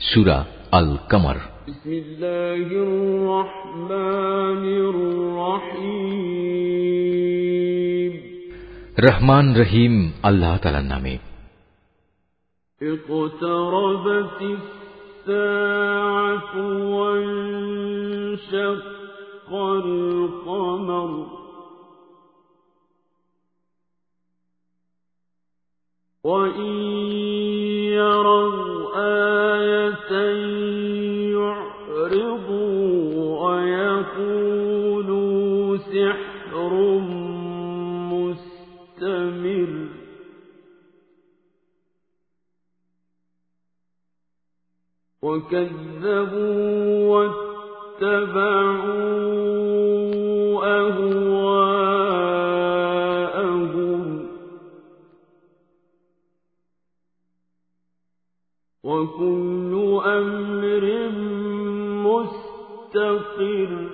সুরা আল কামার রহমান রহিম আল্লাহ তালার নামে اقتربت الساعة وانشق القمر وإن يروا آية ويقولوا سحر مستمر وكذبوا واتبعوا أهواءهم وكل مستقر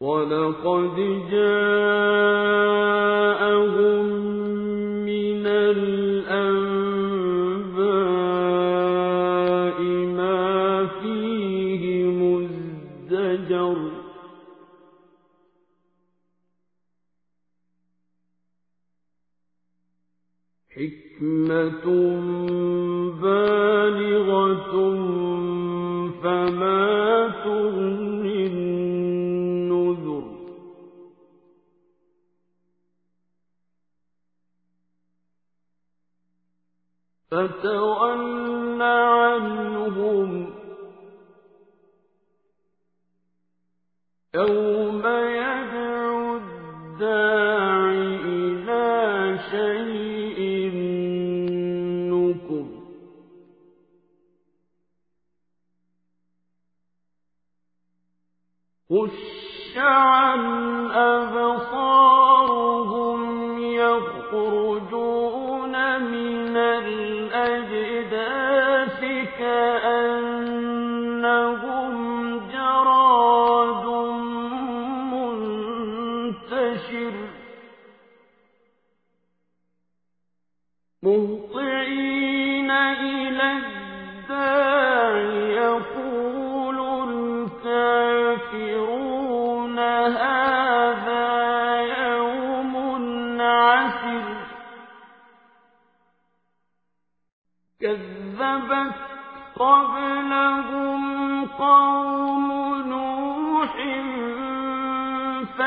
ولقد جاءهم من الأنباء ما فيه مزدجر. حكمة بالغة فما تغني النذر. فتول عنهم يوم عن أبصارهم يخرجون من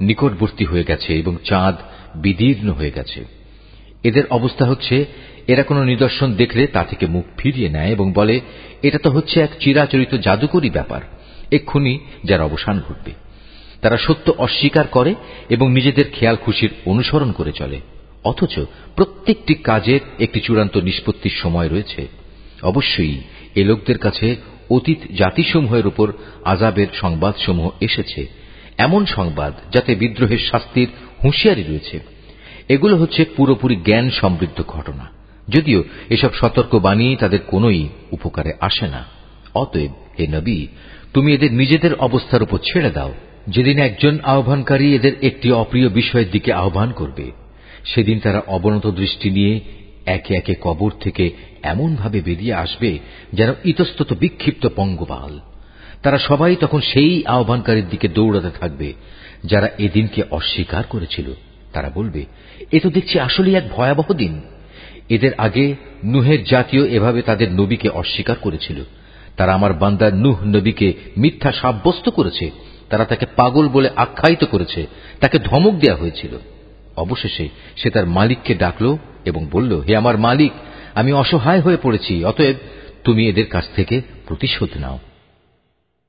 নিকটবর্তী হয়ে গেছে এবং চাঁদ বিদীর্ণ হয়ে গেছে। এদের অবস্থা হচ্ছে, এরা কোনো নিদর্শন দেখলে তা থেকে মুখ ফিরিয়ে নেয় এবং বলে, এটা তো হচ্ছে এক চিরাচরিত জাদুকরী ব্যাপার। এক্ষুনি যার অবসান ঘটবে। তারা সত্য অস্বীকার করে এবং নিজেদের খেয়াল খুশির অনুসরণ করে চলে। অথচ প্রত্যেকটি কাজের একটি চূড়ান্ত নিষ্পত্তির সময় রয়েছে। অবশ্যই এ লোকদের কাছে অতীত জাতিসমূহের উপর আজাবের সংবাদসমূহ এসেছে। এমন সংবাদ যাতে বিদ্রোহের শাস্তির হুঁশিয়ারি রয়েছে। এগুলো হচ্ছে পুরোপুরি জ্ঞান সমৃদ্ধ ঘটনা। যদিও এসব সতর্ক বাণী তাদের কোনোই উপকারে আসে না। অতএব, হে নবী, তুমি এদের নিজেদের অবস্থার উপর ছেড়ে দাও। যেদিন একজন আহ্বানকারী এদের একটি অপ্রিয় বিষয়ের দিকে আহ্বান করবে, সেদিন তারা অবনত দৃষ্টি নিয়ে একে একে কবর থেকে এমনভাবে বেরিয়ে আসবে যেন ইতস্তত বিক্ষিপ্ত পঙ্গপাল। তারা সবাই তখন সেই আহ্বানকারীর দিকে দৌড়াতে থাকবে, যারা এদিনকে অস্বীকার করেছিল। তারা বলবে, এ তো দেখছি আসলেই এক ভয়াবহ দিন। এদের আগে নুহের জাতীয় এভাবে তাদের নবীকে অস্বীকার করেছিল। তারা আমার বান্দা নুহ নবীকে মিথ্যা সাব্যস্ত করেছে। তারা তাকে পাগল বলে আখ্যায়িত করেছে। তাকে ধমক দেয়া হয়েছিল। অবশেষে সে তার মালিককে ডাকল এবং বলল, হে আমার মালিক, আমি অসহায় হয়ে পড়েছি। অতএব তুমি এদের কাছ থেকে প্রতিশোধ নাও।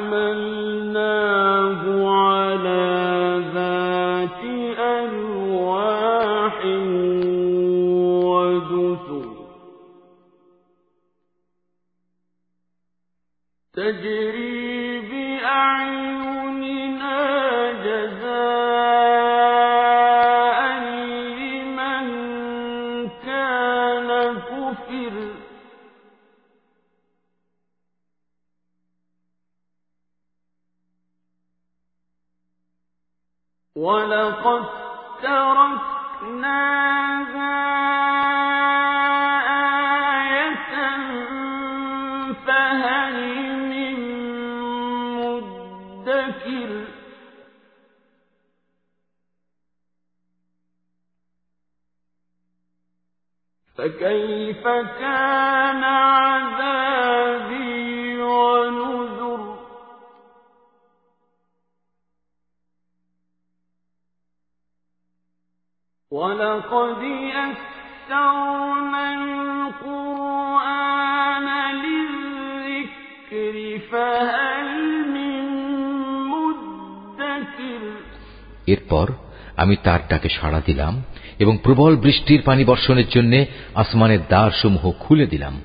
من ولقد تركناها آية من فكيف كان ولقد يسرنا القرآن للذكر فهل من مدكر এরপর আমি তার ডাকে সাড়া দিলাম এবং প্রবল বৃষ্টির পানি বর্ষণের জন্য আসমানের দ্বারসমূহ খুলে দিলাম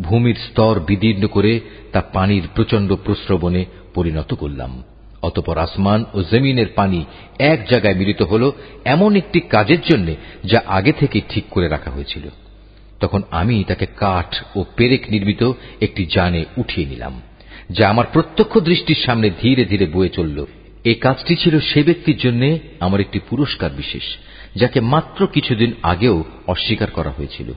ভূমির স্তর বিদীর্ণ করে তা পানির প্রচণ্ড প্রস্রবণে পরিণত করলাম অতপর আসমান ও জমিনের পানি এক জায়গায় মিলিত হল এমন একটি কাজের জন্য যা আগে থেকে ঠিক করে রাখা হয়েছিল। তখন আমি তাকে কাঠ ও পেরেক নির্মিত একটি যানে উঠিয়ে নিলাম, যা আমার প্রত্যক্ষ দৃষ্টির সামনে ধীরে ধীরে বয়ে চলল। এই কাজটি ছিল সে ব্যক্তির জন্য আমার একটি পুরস্কার বিশেষ, যাকে মাত্র কিছুদিন আগেও অস্বীকার করা হয়েছিল।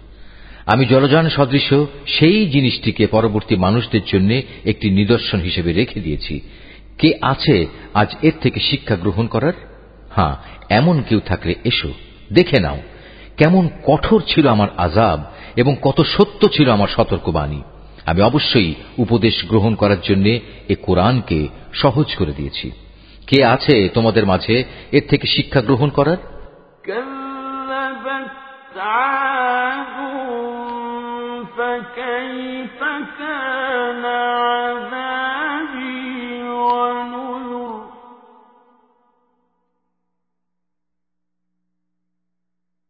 আমি জলযান সদৃশ সেই জিনিসটিকে পরবর্তী মানুষদের জন্য একটি নিদর্শন হিসেবে রেখে দিয়েছি কে আছে আজ এর থেকে শিক্ষা গ্রহণ করার হ্যাঁ এমন কেউ থাকলে এসো দেখে নাও কেমন কঠোর ছিল আমার আজাব এবং কত সত্য ছিল আমার সতর্কবাণী আমি অবশ্যই উপদেশ গ্রহণ করার জন্য এ কোরআনকে সহজ করে দিয়েছি কে আছে তোমাদের মাঝে এর থেকে শিক্ষা গ্রহণ করার كذبت عاد فكيف كان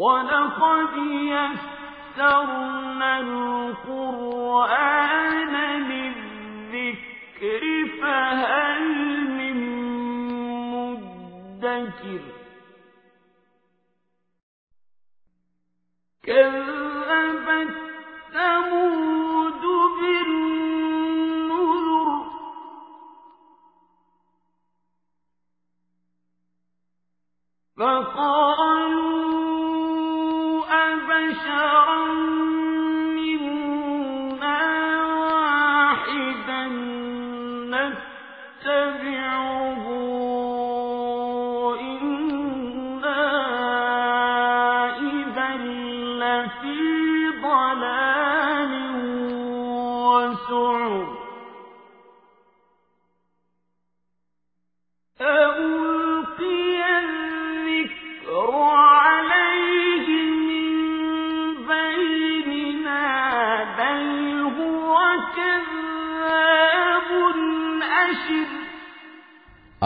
ولقد يسرنا القرآن للذكر فهل من مدكر؟ كذبت ثمود بالنذر. فقالوا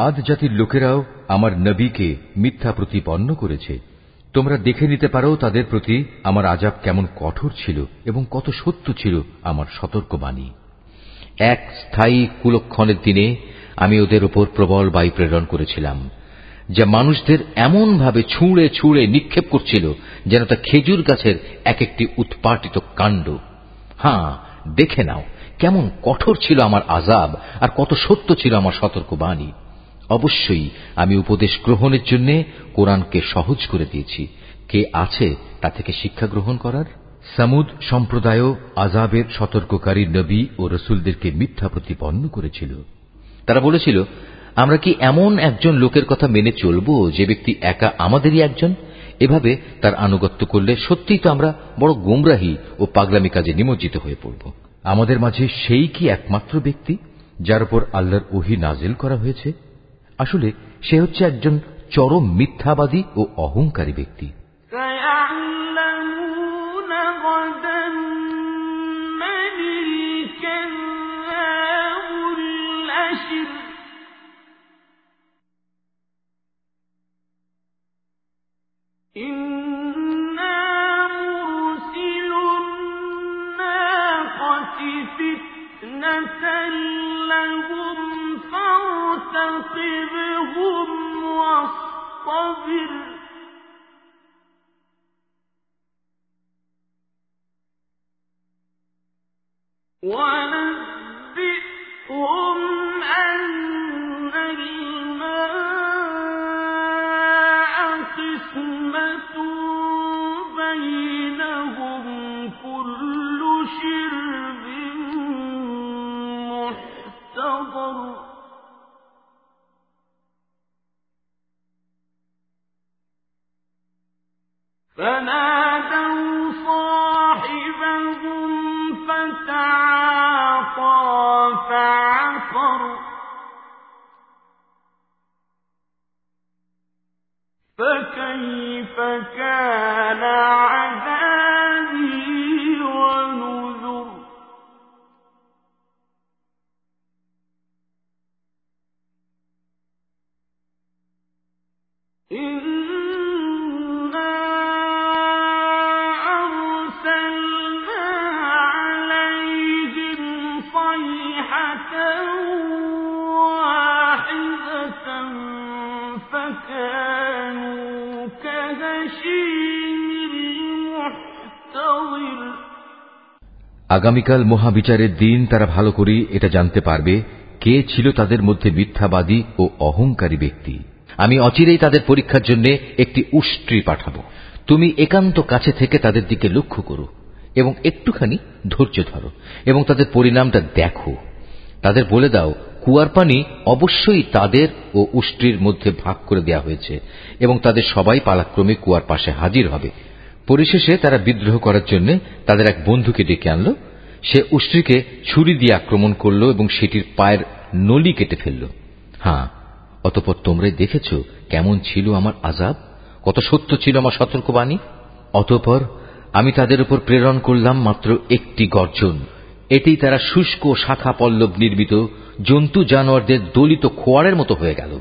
আদ জাতির লোকেরাও আমার নবীকে মিথ্যা প্রতিপন্ন করেছে। তোমরা দেখে নিতে পারো তাদের প্রতি আমার আজাব কেমন কঠোর ছিল এবং কত সত্য ছিল আমার সতর্কবাণী। এক স্থায়ী কুলক্ষণের দিনে আমি ওদের ওপর প্রবল বায়ু প্রেরণ করেছিলাম, যা মানুষদের এমনভাবে ছুঁড়ে ছুঁড়ে নিক্ষেপ করছিল যেন তা খেজুর গাছের এক একটি উৎপাটিত কাণ্ড। হ্যাঁ দেখে নাও, কেমন কঠোর ছিল আমার আজাব আর কত সত্য ছিল আমার সতর্কবাণী। অবশ্যই আমি উপদেশ গ্রহণের জন্য কোরআনকে সহজ করে দিয়েছি। কে আছে তা থেকে শিক্ষা গ্রহণ করার? সামুদ সম্প্রদায়ও আজাবের সতর্ককারী নবী ও রসুলদেরকে মিথ্যা প্রতিপন্ন করেছিল। তারা বলেছিল, আমরা কি এমন একজন লোকের কথা মেনে চলব যে ব্যক্তি একা আমাদেরই একজন? এভাবে তার আনুগত্য করলে সত্যিই তো আমরা বড় গোমরাহি ও পাগলামি কাজে নিমজ্জিত হয়ে পড়ব। আমাদের মাঝে সেই কি একমাত্র ব্যক্তি যার উপর আল্লাহর ওহি নাজিল করা হয়েছে? আসলে সে হচ্ছে একজন চরম মিথ্যাবাদী ও অহংকারী ব্যক্তি سيعلمون غدا من الكذاب الأشر إنا مرسل الناقة فتنة لهم فارتقبهم واصطبر. ونبئهم أن الماء قسمة بينهم كل شرب محتضر. আগামীকাল মহাবিচারের দিন, তারা ভালো করে এটা জানতে পারবে কে ছিল তাদের মধ্যে মিথ্যাবাদী ও অহংকারী ব্যক্তি। আমি অচিরেই তাদের পরীক্ষার জন্য একটি উষ্ট্রি পাঠাবো। তুমি একান্ত কাছে থেকে তাদের দিকে লক্ষ্য করো এবং একটুখানি ধৈর্য ধরো এবং তাদের পরিণামটা দেখো। তাদের বলে দাও কুয়ার পানি অবশ্যই তাদের ও উষ্ট্রির মধ্যে ভাগ করে দেওয়া হয়েছে এবং তাদের সবাই পালাক্রমে কুয়ার পাশে হাজির হবে। পরিশেষে তারা বিদ্রোহ করার জন্য তাদের এক বন্ধুকে ডেকে আনল। সে উষ্ট্রীকে ছুরি দিয়ে আক্রমণ করল এবং সেটির পায়ের নলি কেটে ফেলল। হ্যাঁ অতপর তোমরাই দেখেছ কেমন ছিল আমার আজাব কত সত্য ছিল আমার সতর্কবাণী? অতপর আমি তাদের উপর প্রেরণ করলাম মাত্র একটি গর্জন। এটি তারা শুষ্ক শাখা পল্লব নির্মিত জন্তু জানোয়ারদের দলিত খোয়ারের মতো হয়ে গেল।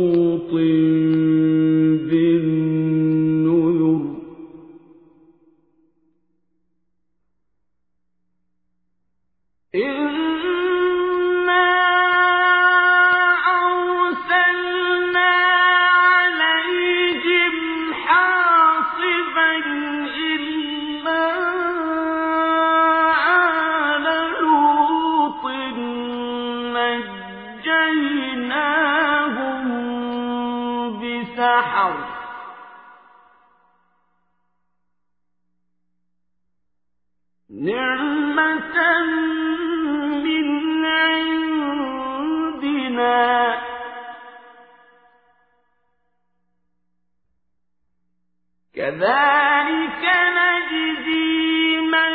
كذلك نجزي من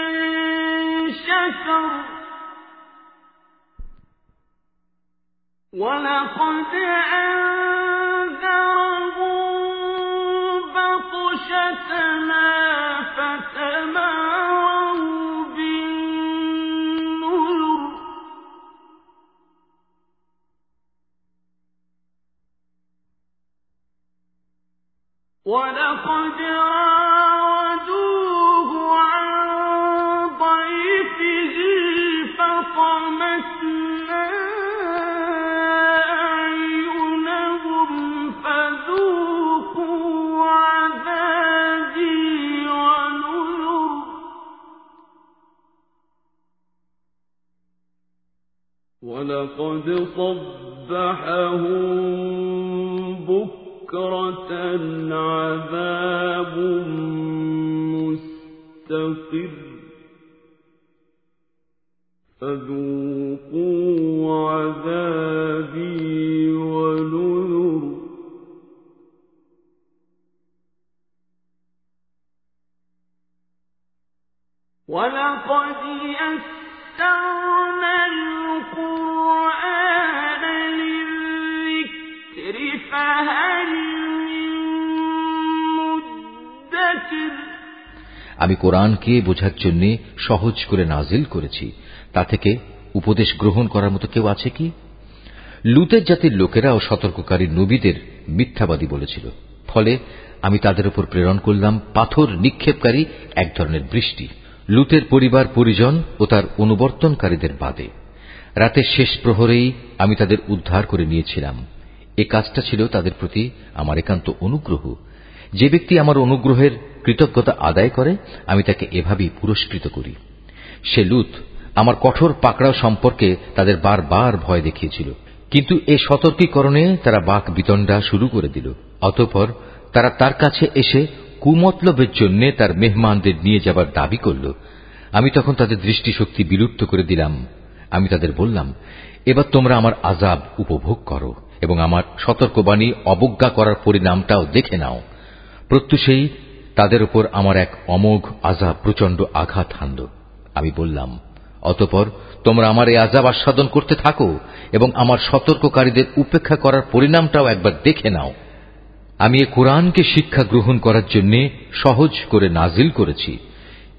شكر. ولقد أنذرهم بطشتنا فتماروا ولقد صبحهم بكرة عذاب مستقر. فذوقوا আমি কোরআনকে বোঝার জন্য সহজ করে নাজিল করেছি। তা থেকে উপদেশ গ্রহণ করার মতো কেউ আছে কি? লুতের জাতির লোকেরাও সতর্ককারী নবীদের মিথ্যাবাদী বলেছিল। ফলে আমি তাদের উপর প্রেরণ করলাম পাথর নিক্ষেপকারী এক ধরনের বৃষ্টি। লুতের পরিবার পরিজন ও তার অনুবর্তনকারীদের বাদে। রাতের শেষ প্রহরেই আমি তাদের উদ্ধার করে নিয়েছিলাম। এ কাজটা ছিল তাদের প্রতি আমার একান্ত অনুগ্রহ। যে ব্যক্তি আমার অনুগ্রহের কৃতজ্ঞতা আদায় করে, আমি তাকে এভাবেই পুরস্কৃত করি। সে লুত আমার কঠোর পাকড়াও সম্পর্কে তাদের বারবার ভয় দেখিয়েছিল। কিন্তু এ সতর্কীকরণে তারা বাক বিতণ্ডা শুরু করে দিল। অতঃপর তারা তার কাছে এসে কুমতলবের জন্য তার মেহমানদের নিয়ে যাবার দাবি করল। আমি তখন তাদের দৃষ্টিশক্তি বিলুপ্ত করে দিলাম। আমি তাদের বললাম, এবার তোমরা আমার আজাব উপভোগ করো এবং আমার সতর্কবাণী অবজ্ঞা করার পরিণামটাও দেখে নাও। প্রত্যুষেই তাদের উপর আমার এক অমোঘ আজাব প্রচণ্ড আঘাত হানল। আমি বললাম, অতপর তোমরা আমার এই আজাব আস্বাদন করতে থাকো এবং আমার সতর্ককারীদের উপেক্ষা করার পরিণামটাও একবার দেখে নাও। আমি এ কোরআনকে শিক্ষা গ্রহণ করার জন্য সহজ করে নাজিল করেছি।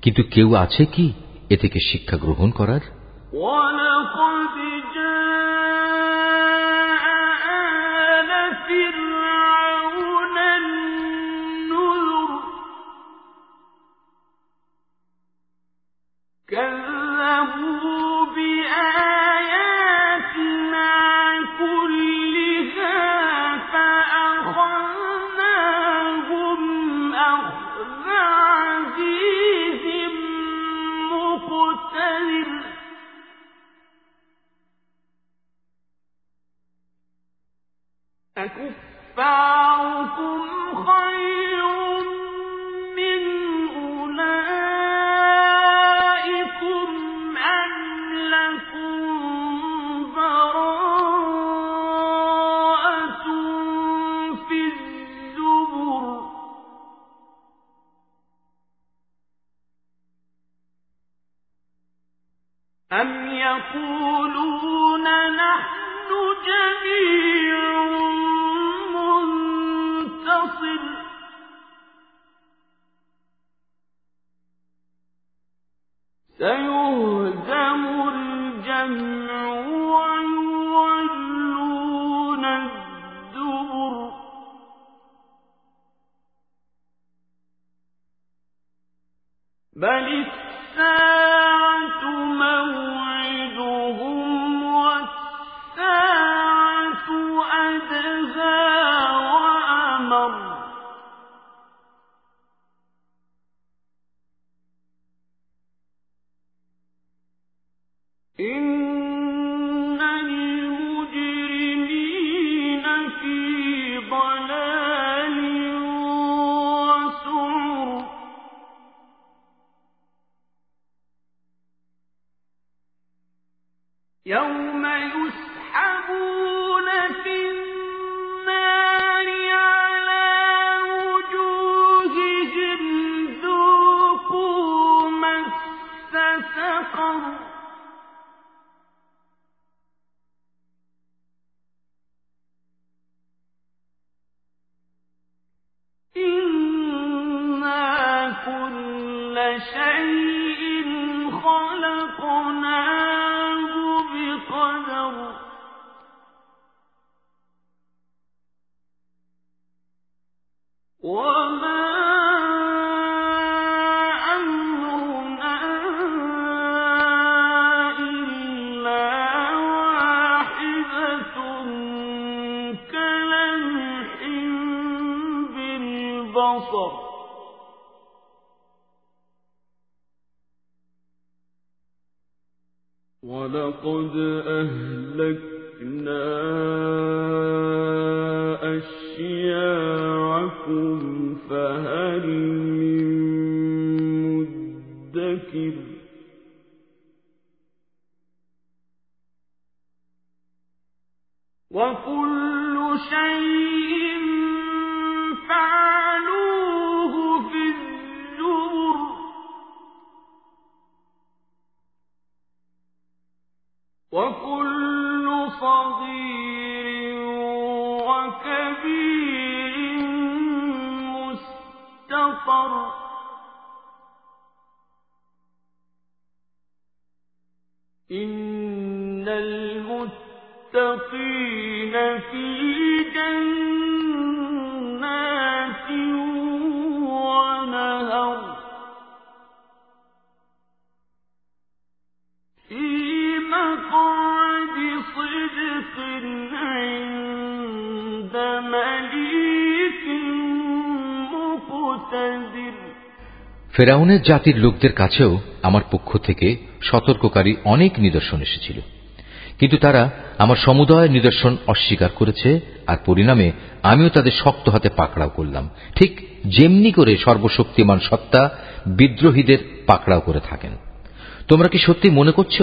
কিন্তু কেউ আছে কি এ থেকে শিক্ষা গ্রহণ করার? أم يقولون شيء مدكر ফেরাউনের জাতির লোকদের কাছেও আমার পক্ষ থেকে সতর্ককারী অনেক নিদর্শন এসেছিল। কিন্তু তারা আমার সমুদয় নিদর্শন অস্বীকার করেছে আর পরিণামে আমিও তাদের শক্ত হাতে পাকড়াও করলাম। ঠিক যেমনি করে সর্বশক্তিমান সত্তা বিদ্রোহীদের পাকড়াও করে থাকেন। তোমরা কি সত্যি মনে করছ?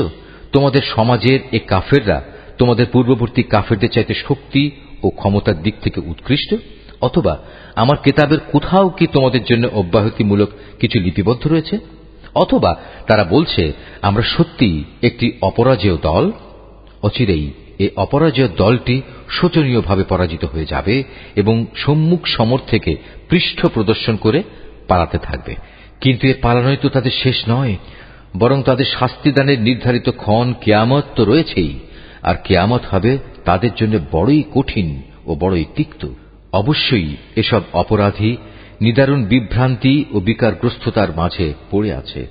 তোমাদের সমাজের এ কাফেররা তোমাদের পূর্ববর্তী কাফেরদের চাইতে শক্তি ও ক্ষমতার দিক থেকে উৎকৃষ্ট? অথবা আমার কেতাবের কোথাও কি তোমাদের জন্য অব্যাহতিমূলক কিছু লিপিবদ্ধ রয়েছে? অথবা তারা বলছে, আমরা সত্যি একটি অপরাজেয় দল? অচিরেই এই অপরাজেয় দলটি শোচনীয়ভাবে পরাজিত হয়ে যাবে এবং সম্মুখ সমর থেকে পৃষ্ঠ প্রদর্শন করে পালাতে থাকবে। কিন্তু এ পালানোই তো তাদের শেষ নয়, বরং তাদের শাস্তিদানের নির্ধারিত ক্ষণ কেয়ামত তো রয়েছেই, আর কেয়ামত হবে তাদের জন্য বড়ই কঠিন ও বড়ই তিক্ত। অবশ্যই এসব অপরাধী নিদারুণ বিভ্রান্তি ও বিকারগ্রস্ততার মাঝে পড়ে আছে।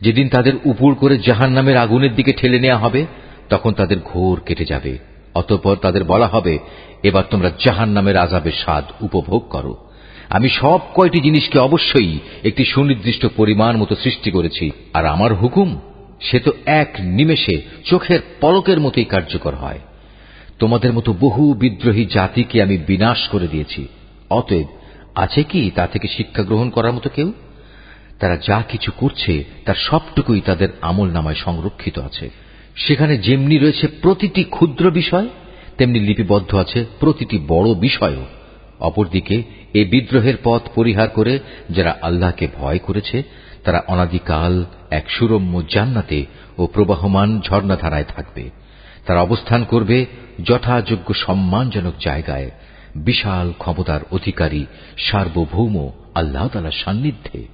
যেদিন তাদের উপর করে জাহান নামের আগুনের দিকে ঠেলে নেওয়া হবে, তখন তাদের ঘোর কেটে যাবে। অতঃপর তাদের বলা হবে, এবার তোমরা জাহান নামের আজাবের স্বাদ উপভোগ করো। আমি সব কয়টি জিনিসকে অবশ্যই একটি সুনির্দিষ্ট পরিমাণ মতো সৃষ্টি করেছি, আর আমার হুকুম, সে তো এক নিমেষে চোখের পলকের মতোই কার্যকর হয়। তোমাদের মতো বহু বিদ্রোহী জাতিকে আমি বিনাশ করে দিয়েছি। অতএব আছে কি তা থেকে শিক্ষা গ্রহণ করার মতো কেউ? তারা যা কিছু করছে, তার সবটুকুই তাদের আমল নামায় সংরক্ষিত আছে। সেখানে যেমনি রয়েছে প্রতিটি ক্ষুদ্র বিষয়, তেমনি লিপিবদ্ধ আছে প্রতিটি বড় বিষয়ও। অপরদিকে, এ বিদ্রোহের পথ পরিহার করে যারা আল্লাহকে ভয় করেছে, তারা অনাদিকাল এক সুরম্য জান্নাতে ও প্রবাহমান ঝর্ণাধারায় থাকবে। তারা অবস্থান করবে যথাযোগ্য সম্মানজনক জায়গায় বিশাল ক্ষমতার অধিকারী সার্বভৌম আল্লাহতালার সান্নিধ্যে।